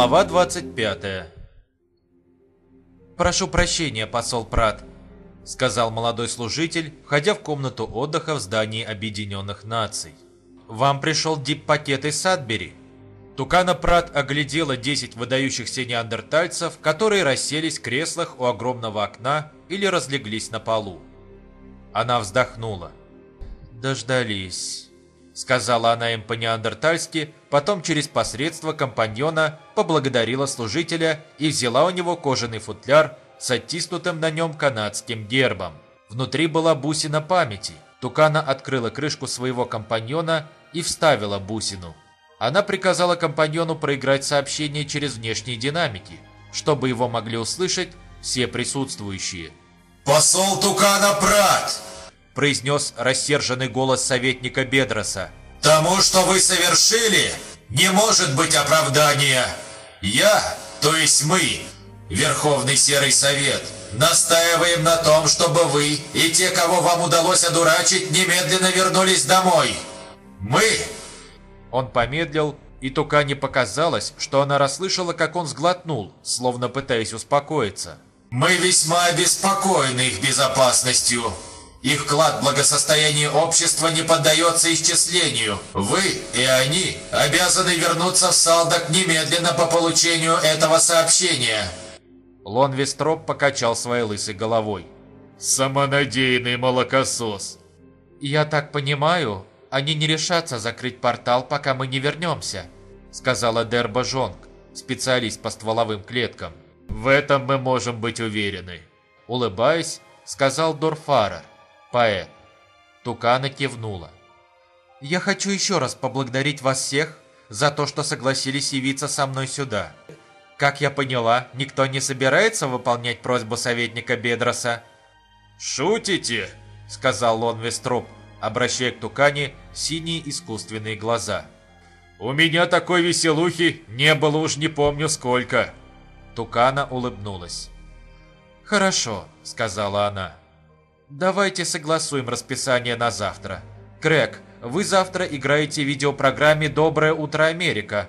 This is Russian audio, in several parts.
Глава 25 «Прошу прощения, посол Прат», — сказал молодой служитель, входя в комнату отдыха в здании Объединенных Наций. «Вам пришел дип-пакет из Садбери». Тукана Прат оглядела 10 выдающихся неандертальцев, которые расселись в креслах у огромного окна или разлеглись на полу. Она вздохнула. «Дождались» сказала она им по-неандертальски, потом через посредство компаньона поблагодарила служителя и взяла у него кожаный футляр с оттиснутым на нем канадским гербом. Внутри была бусина памяти. Тукана открыла крышку своего компаньона и вставила бусину. Она приказала компаньону проиграть сообщение через внешние динамики, чтобы его могли услышать все присутствующие. «Посол Тукана Прат!» Произнес рассерженный голос советника Бедроса. «Тому, что вы совершили, не может быть оправдания. Я, то есть мы, Верховный Серый Совет, настаиваем на том, чтобы вы и те, кого вам удалось одурачить, немедленно вернулись домой. Мы...» Он помедлил, и Тукане показалось, что она расслышала, как он сглотнул, словно пытаясь успокоиться. «Мы весьма обеспокоены их безопасностью. Их вклад в благосостояние общества не поддается исчислению. Вы и они обязаны вернуться в Салдак немедленно по получению этого сообщения. Лон Вестроп покачал своей лысой головой. Самонадеянный молокосос. Я так понимаю, они не решатся закрыть портал, пока мы не вернемся, сказала Дерба Жонг, специалист по стволовым клеткам. В этом мы можем быть уверены. Улыбаясь, сказал Дорфарер поэт. Тукана кивнула. «Я хочу еще раз поблагодарить вас всех за то, что согласились явиться со мной сюда. Как я поняла, никто не собирается выполнять просьбу советника Бедроса?» «Шутите?» — сказал Лон Вестроп, обращая к Тукане синие искусственные глаза. «У меня такой веселухи не было уж не помню сколько». Тукана улыбнулась. «Хорошо», — сказала она. Давайте согласуем расписание на завтра. Крэг, вы завтра играете в видеопрограмме «Доброе утро, Америка».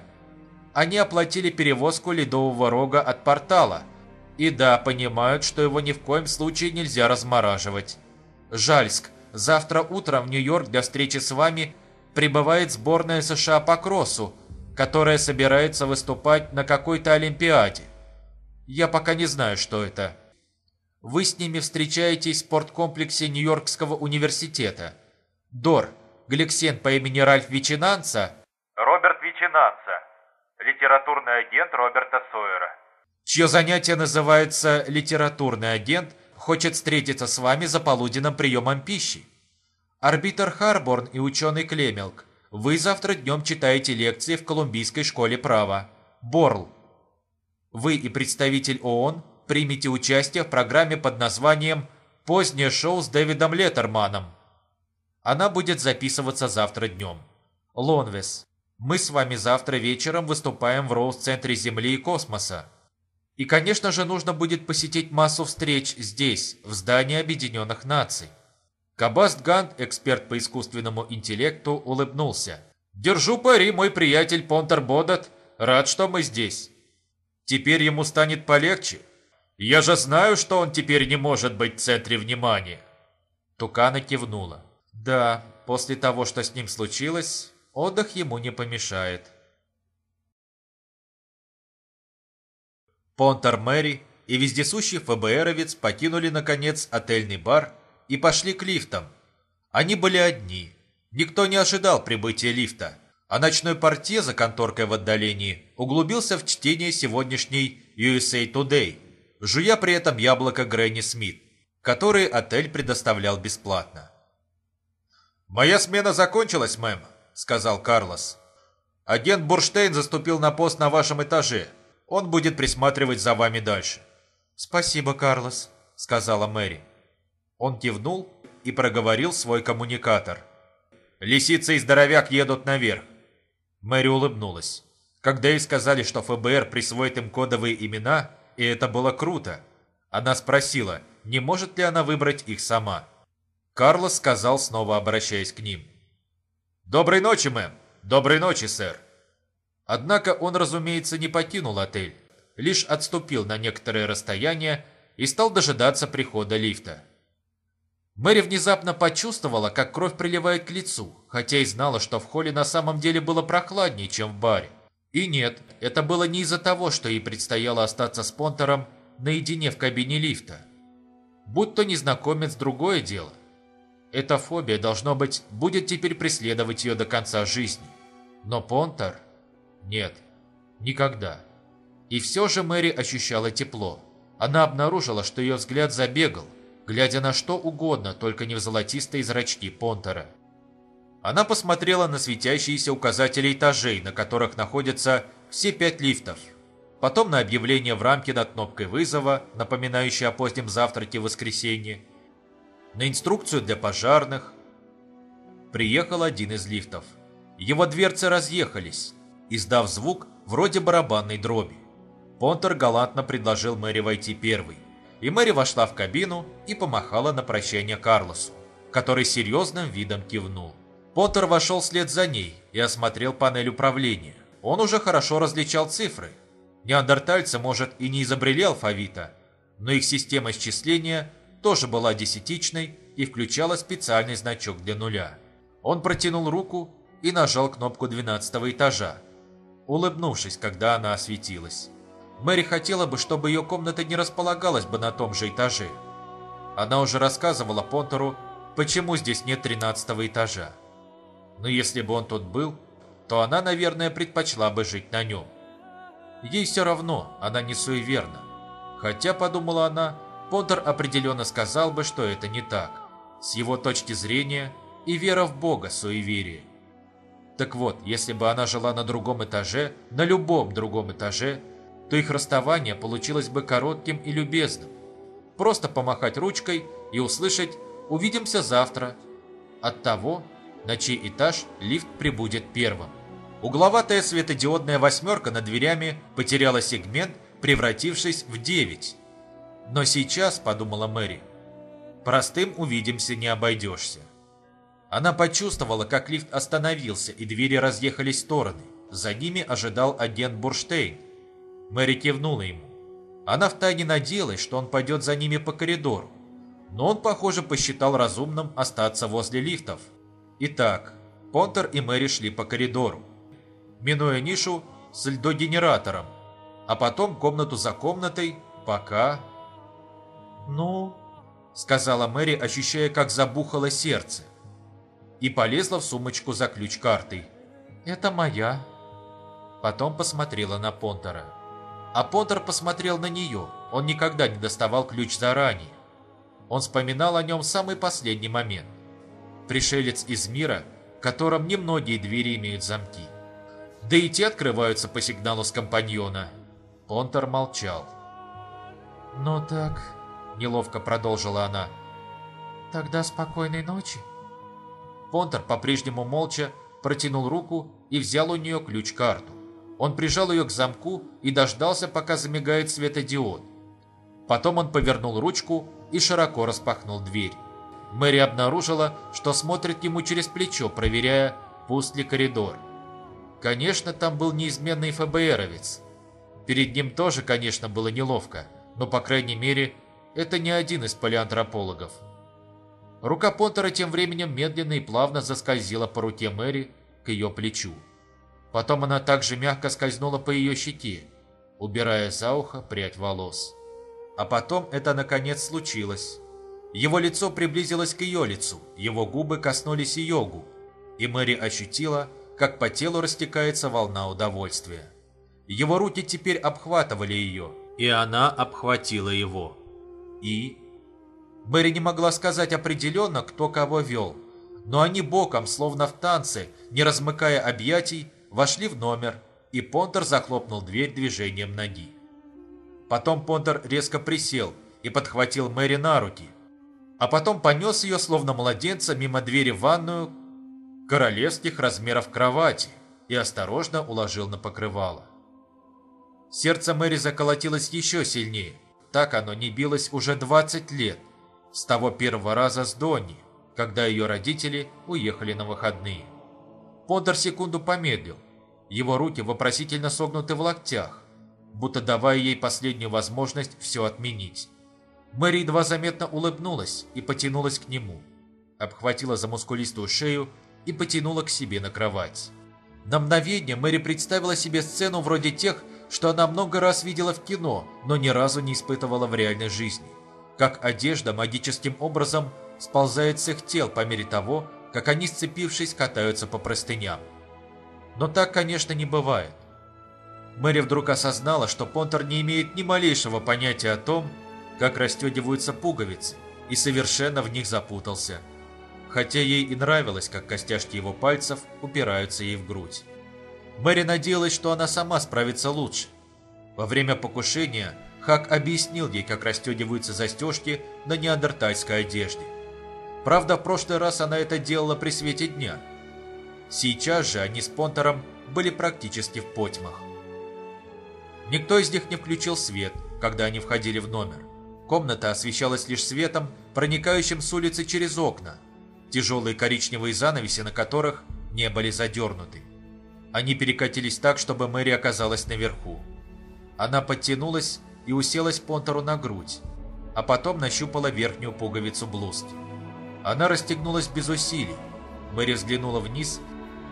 Они оплатили перевозку ледового рога от портала. И да, понимают, что его ни в коем случае нельзя размораживать. Жальск, завтра утром в Нью-Йорк для встречи с вами прибывает сборная США по кроссу, которая собирается выступать на какой-то Олимпиаде. Я пока не знаю, что это. Вы с ними встречаетесь в спорткомплексе Нью-Йоркского университета. Дор, Гликсен по имени Ральф Вичинанца... Роберт Вичинанца, литературный агент Роберта Сойера. Чье занятие называется «Литературный агент», хочет встретиться с вами за полуденным приемом пищи. Арбитр Харборн и ученый Клемелк, вы завтра днем читаете лекции в Колумбийской школе права. Борл. Вы и представитель ООН примите участие в программе под названием «Позднее шоу с Дэвидом Леттерманом». Она будет записываться завтра днем. Лонвес, мы с вами завтра вечером выступаем в Роуз-центре Земли и космоса. И, конечно же, нужно будет посетить массу встреч здесь, в здании Объединенных Наций. Кабаст Гант, эксперт по искусственному интеллекту, улыбнулся. «Держу пари, мой приятель Понтер Бодат. Рад, что мы здесь. Теперь ему станет полегче. Я же знаю, что он теперь не может быть в центре внимания. Тукана кивнула. Да, после того, что с ним случилось, отдых ему не помешает. Понтер Мэри и вездесущий ФБРовец покинули, наконец, отельный бар и пошли к лифтам. Они были одни. Никто не ожидал прибытия лифта, а ночной портье за конторкой в отдалении углубился в чтение сегодняшней USA Today – жуя при этом яблоко Грэнни Смит, который отель предоставлял бесплатно. «Моя смена закончилась, мэм», — сказал Карлос. «Агент Бурштейн заступил на пост на вашем этаже. Он будет присматривать за вами дальше». «Спасибо, Карлос», — сказала Мэри. Он кивнул и проговорил свой коммуникатор. «Лисица и здоровяк едут наверх». Мэри улыбнулась. Когда ей сказали, что ФБР присвоит им кодовые имена, и это было круто. Она спросила, не может ли она выбрать их сама. Карлос сказал, снова обращаясь к ним. «Доброй ночи, мэм! Доброй ночи, сэр!» Однако он, разумеется, не покинул отель, лишь отступил на некоторое расстояние и стал дожидаться прихода лифта. Мэри внезапно почувствовала, как кровь приливает к лицу, хотя и знала, что в холле на самом деле было прохладнее, чем в баре. И нет, это было не из-за того, что ей предстояло остаться с Понтером наедине в кабине лифта. Будь то незнакомец, другое дело. Эта фобия, должно быть, будет теперь преследовать ее до конца жизни. Но Понтер? Нет, никогда. И все же Мэри ощущала тепло. Она обнаружила, что ее взгляд забегал, глядя на что угодно, только не в золотистые зрачки Понтера. Она посмотрела на светящиеся указатели этажей, на которых находятся все пять лифтов. Потом на объявление в рамке над кнопкой вызова, напоминающее о позднем завтраке в воскресенье. На инструкцию для пожарных. Приехал один из лифтов. Его дверцы разъехались, издав звук вроде барабанной дроби. Понтер галантно предложил Мэри войти первой, и Мэри вошла в кабину и помахала на прощание Карлосу, который серьезным видом кивнул. Поттер вошел вслед за ней и осмотрел панель управления. Он уже хорошо различал цифры. Неандертальцы, может, и не изобрели алфавита, но их система исчисления тоже была десятичной и включала специальный значок для нуля. Он протянул руку и нажал кнопку 12 этажа, улыбнувшись, когда она осветилась. Мэри хотела бы, чтобы ее комната не располагалась бы на том же этаже. Она уже рассказывала Понтеру, почему здесь нет 13 этажа. Но если бы он тут был, то она, наверное, предпочла бы жить на нем. Ей все равно, она не суеверна. Хотя, подумала она, Понтер определенно сказал бы, что это не так. С его точки зрения и вера в Бога суеверие. Так вот, если бы она жила на другом этаже, на любом другом этаже, то их расставание получилось бы коротким и любезным. Просто помахать ручкой и услышать «увидимся завтра». От того, на чей этаж лифт прибудет первым. Угловатая светодиодная восьмерка над дверями потеряла сегмент, превратившись в 9. Но сейчас, подумала Мэри, простым увидимся не обойдешься. Она почувствовала, как лифт остановился и двери разъехались в стороны. За ними ожидал агент Бурштейн. Мэри кивнула ему. Она втайне надеялась, что он пойдет за ними по коридору. Но он, похоже, посчитал разумным остаться возле лифтов. Итак, Понтер и Мэри шли по коридору, минуя нишу с льдогенератором, а потом комнату за комнатой, пока... «Ну...» — сказала Мэри, ощущая, как забухало сердце, и полезла в сумочку за ключ-картой. «Это моя». Потом посмотрела на Понтера. А Понтер посмотрел на нее, он никогда не доставал ключ заранее. Он вспоминал о нем самый последний момент. Пришелец из мира, в котором немногие двери имеют замки. Да и те открываются по сигналу с компаньона. Понтер молчал. «Ну так...» – неловко продолжила она. «Тогда спокойной ночи». Понтер по-прежнему молча протянул руку и взял у нее ключ-карту. Он прижал ее к замку и дождался, пока замигает светодиод. Потом он повернул ручку и широко распахнул дверь. Мэри обнаружила, что смотрит ему через плечо, проверяя, пуст ли коридор. Конечно, там был неизменный ФБРовец. Перед ним тоже, конечно, было неловко, но, по крайней мере, это не один из палеантропологов. Рука Понтера тем временем медленно и плавно заскользила по руке Мэри к ее плечу. Потом она также мягко скользнула по ее щеке, убирая за ухо прядь волос. А потом это наконец случилось. Его лицо приблизилось к ее лицу, его губы коснулись ее губ, и Мэри ощутила, как по телу растекается волна удовольствия. Его руки теперь обхватывали ее, и она обхватила его. И... Мэри не могла сказать определенно, кто кого вел, но они боком, словно в танце, не размыкая объятий, вошли в номер, и Понтер захлопнул дверь движением ноги. Потом Понтер резко присел и подхватил Мэри на руки, а потом понес ее, словно младенца, мимо двери в ванную королевских размеров кровати и осторожно уложил на покрывало. Сердце Мэри заколотилось еще сильнее. Так оно не билось уже 20 лет, с того первого раза с Донни, когда ее родители уехали на выходные. Пондер секунду помедлил, Его руки вопросительно согнуты в локтях, будто давая ей последнюю возможность все отменить. Мэри едва заметно улыбнулась и потянулась к нему, обхватила за мускулистую шею и потянула к себе на кровать. На мгновение Мэри представила себе сцену вроде тех, что она много раз видела в кино, но ни разу не испытывала в реальной жизни. Как одежда магическим образом сползает с их тел по мере того, как они, сцепившись, катаются по простыням. Но так, конечно, не бывает. Мэри вдруг осознала, что Понтер не имеет ни малейшего понятия о том, как расстегиваются пуговицы, и совершенно в них запутался. Хотя ей и нравилось, как костяшки его пальцев упираются ей в грудь. Мэри надеялась, что она сама справится лучше. Во время покушения Хак объяснил ей, как расстегиваются застежки на неандертальской одежде. Правда, в прошлый раз она это делала при свете дня. Сейчас же они с Понтером были практически в потьмах. Никто из них не включил свет, когда они входили в номер. Комната освещалась лишь светом, проникающим с улицы через окна, тяжелые коричневые занавеси на которых не были задернуты. Они перекатились так, чтобы Мэри оказалась наверху. Она подтянулась и уселась Понтеру на грудь, а потом нащупала верхнюю пуговицу блузки. Она расстегнулась без усилий. Мэри взглянула вниз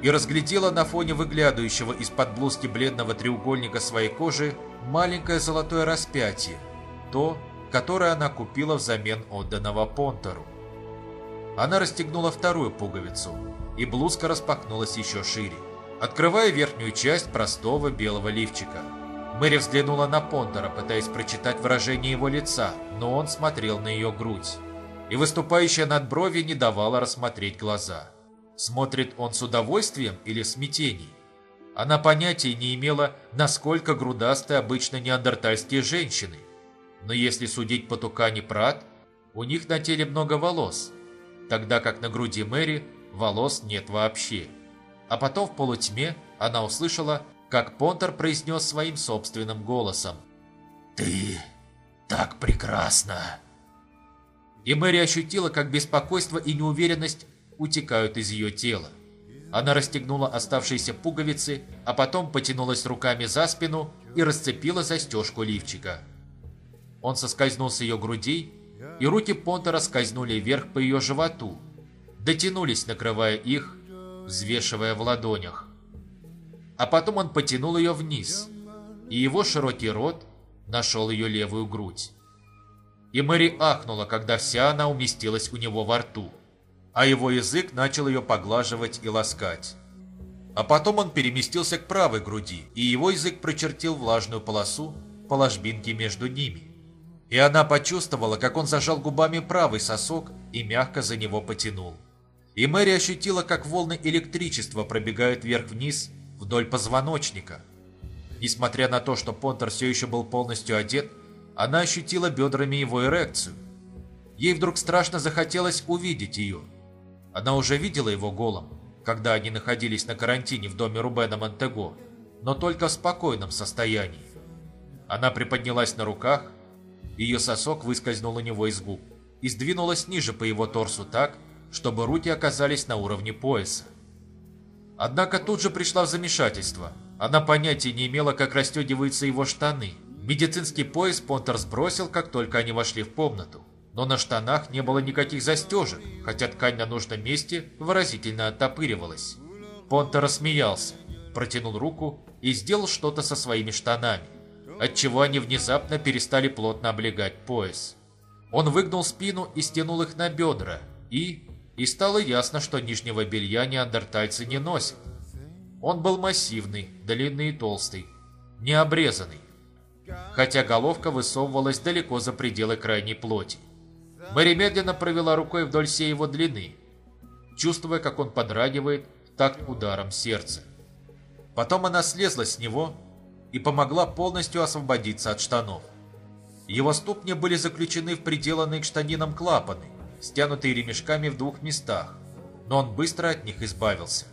и разглядела на фоне выглядывающего из-под блузки бледного треугольника своей кожи маленькое золотое распятие, то, которое она купила взамен отданного Понтеру. Она расстегнула вторую пуговицу, и блузка распахнулась еще шире открывая верхнюю часть простого белого лифчика. Мэри взглянула на Понтера, пытаясь прочитать выражение его лица, но он смотрел на ее грудь. И выступающая над брови не давала рассмотреть глаза. Смотрит он с удовольствием или в смятении? Она понятия не имела, насколько грудасты обычно неандертальские женщины. Но если судить по Тукане Прат, у них на теле много волос, тогда как на груди Мэри волос нет вообще. А потом в полутьме она услышала, как Понтер произнес своим собственным голосом. «Ты так прекрасна!» И Мэри ощутила, как беспокойство и неуверенность утекают из ее тела. Она расстегнула оставшиеся пуговицы, а потом потянулась руками за спину и расцепила застежку лифчика. Он соскользнул с ее грудей, и руки Понтера скользнули вверх по ее животу, дотянулись, накрывая их, взвешивая в ладонях. А потом он потянул ее вниз, и его широкий рот нашел ее левую грудь. И Мэри ахнула, когда вся она уместилась у него во рту, а его язык начал ее поглаживать и ласкать. А потом он переместился к правой груди, и его язык прочертил влажную полосу по ложбинке между ними. И она почувствовала, как он зажал губами правый сосок и мягко за него потянул и Мэри ощутила, как волны электричества пробегают вверх-вниз вдоль позвоночника. Несмотря на то, что Понтер все еще был полностью одет, она ощутила бедрами его эрекцию. Ей вдруг страшно захотелось увидеть ее. Она уже видела его голым, когда они находились на карантине в доме Рубена Монтего, но только в спокойном состоянии. Она приподнялась на руках, ее сосок выскользнул у него из губ и сдвинулась ниже по его торсу так, чтобы руки оказались на уровне пояса. Однако тут же пришла в замешательство. Она понятия не имела, как расстегиваются его штаны. Медицинский пояс Понтер сбросил, как только они вошли в комнату. Но на штанах не было никаких застежек, хотя ткань на нужном месте выразительно оттопыривалась. Понтер рассмеялся, протянул руку и сделал что-то со своими штанами, отчего они внезапно перестали плотно облегать пояс. Он выгнул спину и стянул их на бедра, и, и стало ясно, что нижнего белья неандертальцы не носят. Он был массивный, длинный и толстый, не обрезанный, хотя головка высовывалась далеко за пределы крайней плоти. Мэри медленно провела рукой вдоль всей его длины, чувствуя, как он подрагивает в такт ударом сердца. Потом она слезла с него и помогла полностью освободиться от штанов. Его ступни были заключены в приделанные к штанинам клапаны, стянутые ремешками в двух местах, но он быстро от них избавился.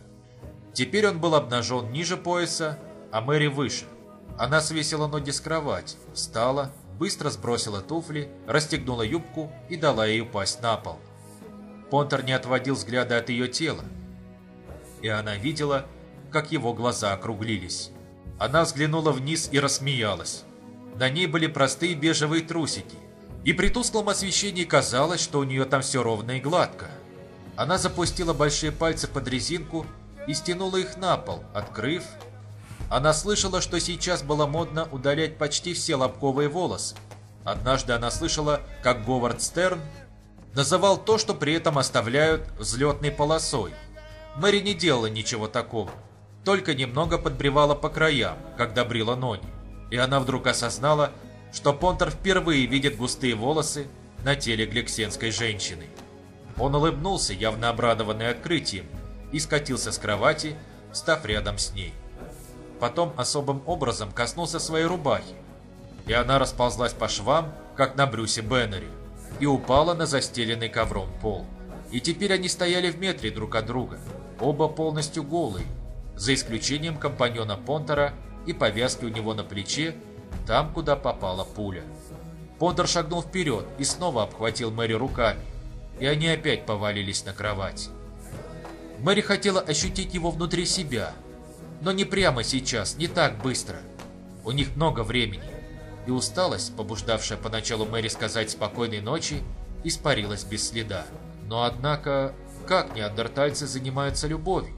Теперь он был обнажен ниже пояса, а Мэри выше. Она свесила ноги с кровати, встала, быстро сбросила туфли, расстегнула юбку и дала ей упасть на пол. Понтер не отводил взгляда от ее тела, и она видела, как его глаза округлились. Она взглянула вниз и рассмеялась. На ней были простые бежевые трусики, и при тусклом освещении казалось, что у нее там все ровно и гладко. Она запустила большие пальцы под резинку и стянула их на пол, открыв. Она слышала, что сейчас было модно удалять почти все лобковые волосы. Однажды она слышала, как Говард Стерн называл то, что при этом оставляют взлетной полосой. Мэри не делала ничего такого, только немного подбревала по краям, когда брила ноги. И она вдруг осознала, что Понтер впервые видит густые волосы на теле гликсенской женщины. Он улыбнулся, явно обрадованный открытием, и скатился с кровати, став рядом с ней. Потом особым образом коснулся своей рубахи, и она расползлась по швам, как на Брюсе Беннере, и упала на застеленный ковром пол. И теперь они стояли в метре друг от друга, оба полностью голые, за исключением компаньона Понтера и повязки у него на плече, там, куда попала пуля. Понтер шагнул вперед и снова обхватил Мэри руками, и они опять повалились на кровать. Мэри хотела ощутить его внутри себя, но не прямо сейчас, не так быстро. У них много времени, и усталость, побуждавшая поначалу Мэри сказать «спокойной ночи», испарилась без следа. Но однако, как неандертальцы занимаются любовью?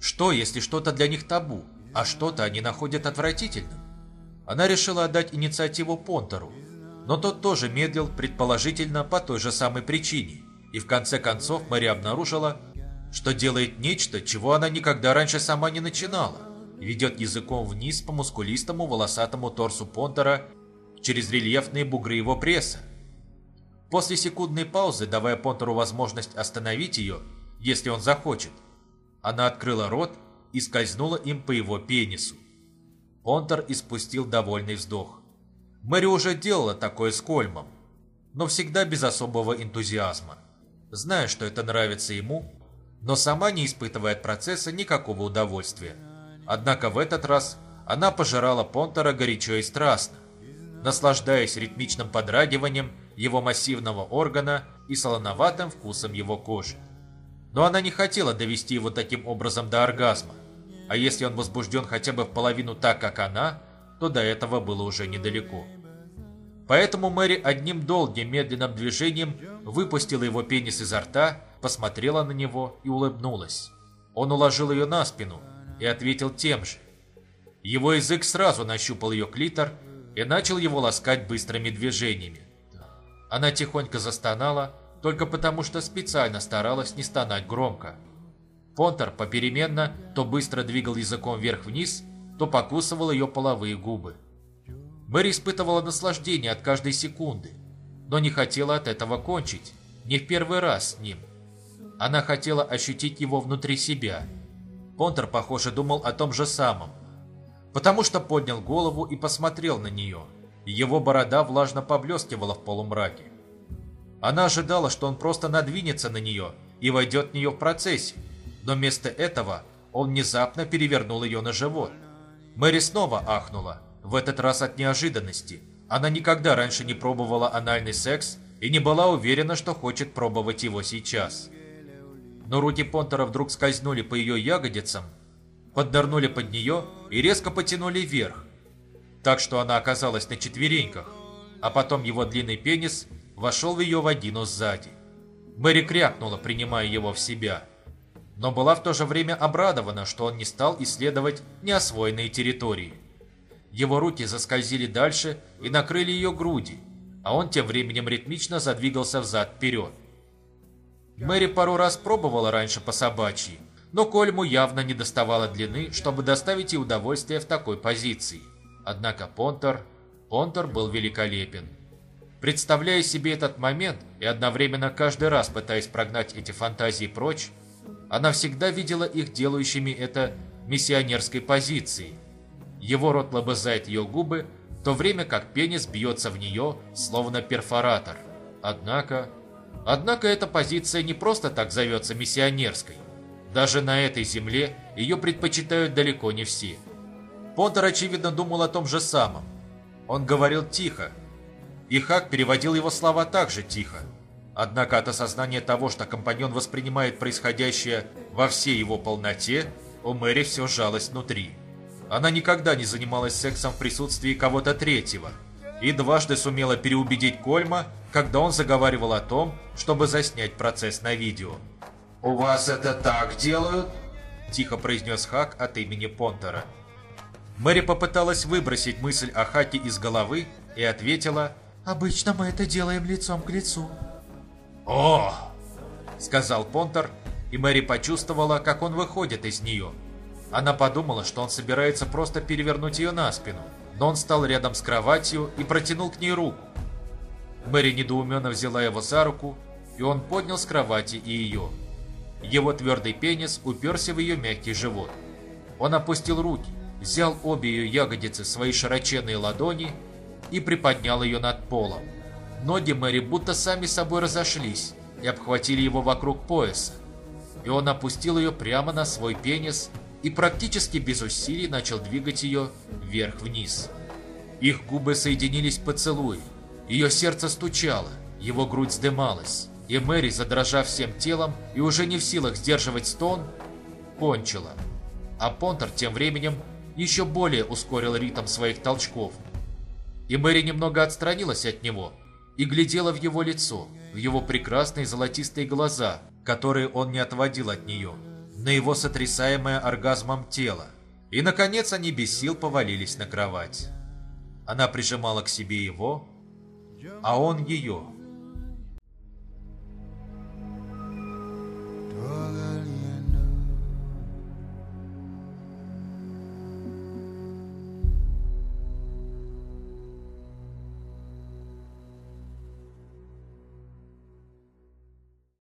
Что, если что-то для них табу, а что-то они находят отвратительным? Она решила отдать инициативу Понтеру, но тот тоже медлил, предположительно, по той же самой причине. И в конце концов Мэри обнаружила, что делает нечто, чего она никогда раньше сама не начинала. Ведет языком вниз по мускулистому волосатому торсу Понтера через рельефные бугры его пресса. После секундной паузы, давая Понтеру возможность остановить ее, если он захочет, она открыла рот и скользнула им по его пенису. Понтер испустил довольный вздох. Мэри уже делала такое с Кольмом, но всегда без особого энтузиазма. Зная, что это нравится ему, но сама не испытывая от процесса никакого удовольствия. Однако в этот раз она пожирала Понтера горячо и страстно, наслаждаясь ритмичным подрагиванием его массивного органа и солоноватым вкусом его кожи. Но она не хотела довести его таким образом до оргазма, а если он возбужден хотя бы в половину так, как она, то до этого было уже недалеко. Поэтому Мэри одним долгим медленным движением выпустила его пенис изо рта, посмотрела на него и улыбнулась. Он уложил ее на спину и ответил тем же. Его язык сразу нащупал ее клитор и начал его ласкать быстрыми движениями. Она тихонько застонала, только потому что специально старалась не стонать громко. Понтер попеременно то быстро двигал языком вверх-вниз, то покусывал ее половые губы. Мэри испытывала наслаждение от каждой секунды, но не хотела от этого кончить, не в первый раз с ним. Она хотела ощутить его внутри себя. Понтер, похоже, думал о том же самом, потому что поднял голову и посмотрел на нее. Его борода влажно поблескивала в полумраке. Она ожидала, что он просто надвинется на нее и войдет в нее в процессе, но вместо этого он внезапно перевернул ее на живот. Мэри снова ахнула в этот раз от неожиданности. Она никогда раньше не пробовала анальный секс и не была уверена, что хочет пробовать его сейчас. Но руки Понтера вдруг скользнули по ее ягодицам, поднырнули под нее и резко потянули вверх, так что она оказалась на четвереньках, а потом его длинный пенис вошел в ее вагину сзади. Мэри крякнула, принимая его в себя, но была в то же время обрадована, что он не стал исследовать неосвоенные территории. Его руки заскользили дальше и накрыли ее груди, а он тем временем ритмично задвигался взад-вперед. Мэри пару раз пробовала раньше по собачьи, но Кольму явно не доставало длины, чтобы доставить ей удовольствие в такой позиции. Однако Понтер... Понтер был великолепен. Представляя себе этот момент и одновременно каждый раз пытаясь прогнать эти фантазии прочь, она всегда видела их делающими это миссионерской позицией – его рот лобызает ее губы, в то время как пенис бьется в нее, словно перфоратор. Однако... Однако эта позиция не просто так зовется миссионерской. Даже на этой земле ее предпочитают далеко не все. Понтер, очевидно, думал о том же самом. Он говорил тихо, и Хак переводил его слова также тихо. Однако от осознания того, что компаньон воспринимает происходящее во всей его полноте, у Мэри все сжалось внутри. Она никогда не занималась сексом в присутствии кого-то третьего и дважды сумела переубедить Кольма, когда он заговаривал о том, чтобы заснять процесс на видео. «У вас это так делают?» – тихо произнес Хак от имени Понтера. Мэри попыталась выбросить мысль о Хаке из головы и ответила «Обычно мы это делаем лицом к лицу». «О!» – сказал Понтер, и Мэри почувствовала, как он выходит из нее. Она подумала, что он собирается просто перевернуть ее на спину, но он стал рядом с кроватью и протянул к ней руку. Мэри недоуменно взяла его за руку, и он поднял с кровати и ее. Его твердый пенис уперся в ее мягкий живот. Он опустил руки, взял обе ее ягодицы в свои широченные ладони и приподнял ее над полом. Ноги Мэри будто сами собой разошлись и обхватили его вокруг пояса. И он опустил ее прямо на свой пенис и практически без усилий начал двигать ее вверх-вниз. Их губы соединились в поцелуй, ее сердце стучало, его грудь вздымалась, и Мэри, задрожав всем телом и уже не в силах сдерживать стон, кончила. А Понтер тем временем еще более ускорил ритм своих толчков. И Мэри немного отстранилась от него и глядела в его лицо, в его прекрасные золотистые глаза, которые он не отводил от нее, на его сотрясаемое оргазмом тело. И, наконец, они без сил повалились на кровать. Она прижимала к себе его, а он ее –